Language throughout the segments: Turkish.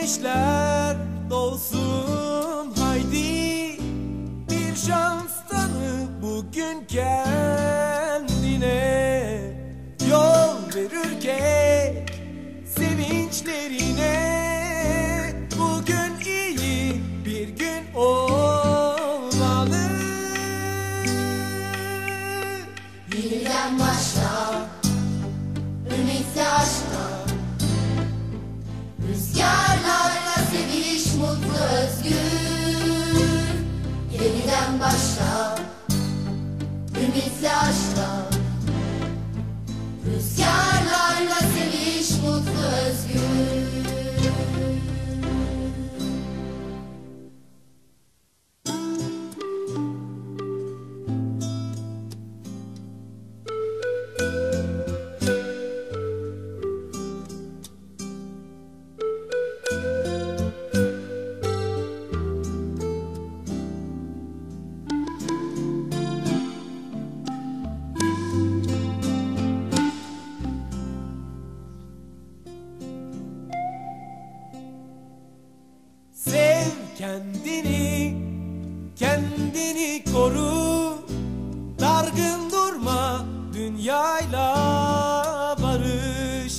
güller dolsun haydi Bir şans tanı bugün kendine. Yol sevinçlerine Bugün Yeniden başla kendini, kendini koru. Dargın durma, dünyayla barış.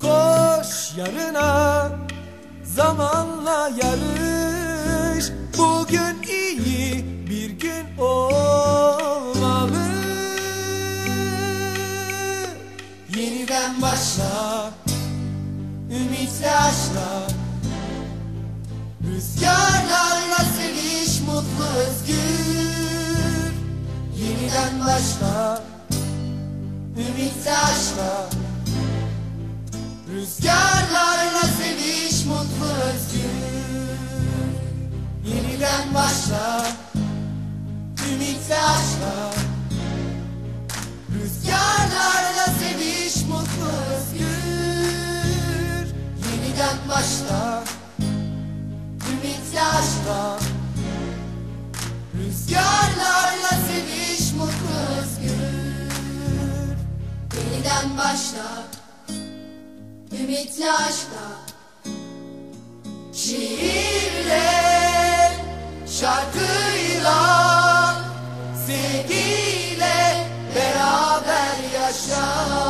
Koş yarına, zamanla yarış. Bugün iyi bir gün olmalı. Yeniden başla, ümitli aşkla. Rüzgarlarla Rüzgarlarla seviş mutlu özgür. Yeniden başla. Ümitli aşkla. Rüzgarlarla seviş mutlu özgür. Yeniden başla. Ümitli aşkla. Rüzgarlarla seviş mutlu özgür. Yeniden başla Ümitli aşkla Şiirle Şarkıyla Sevgiyle Beraber yaşa